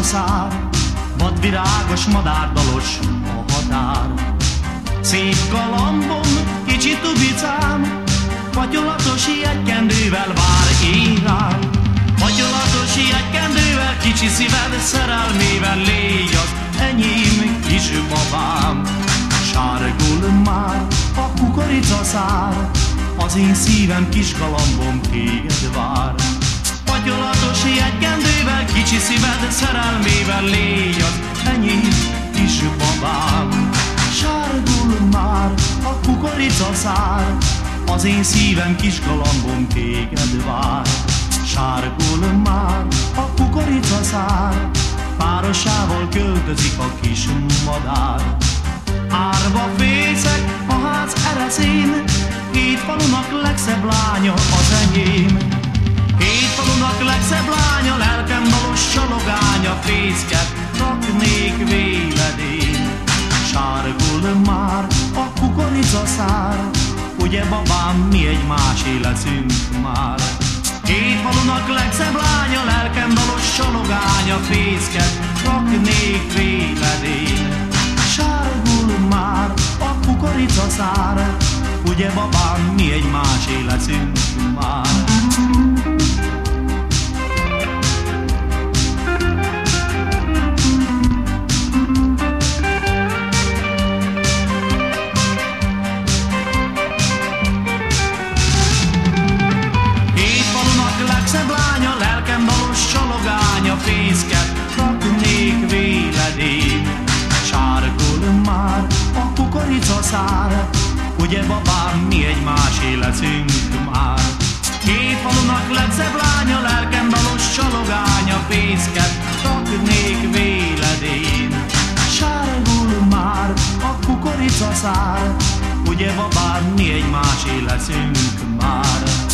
szár, vadvirágos madárdalos a határ. Szép galambom, kicsi tubicám, Fagyolatos jegykendővel vár írál. Fagyolatos jegykendővel, kicsi szíved szerelmével légy az enyém kis babám. Sárgul már a kukorica szár, az én szívem kis galambom téged vár. Fagyolatos jegykendővel, szerelmével légy az enyém kis babám. Sárgul már a kukorica szár, az én szívem kis galambom téged vár. Sárgul már a kukorica szár, párosával költözik a kis madár. Fészket raknék véled én. Sárgul már a kukorica szár, Ugye babám, mi egy más életünk már. Két falunak legszebb lánya, lelkem dalos csalogánya, Fészket raknék véled én. Sárgul már a kukorica szár, Ugye babám, mi egy más életünk már. Ugye babám, mi egy más életünk már. Két falunak legszebb lánya, lelkem balos csalogánya, fészket raknék véled én. Sárgul már a kukorica szár, ugye babám, mi egy más életünk már.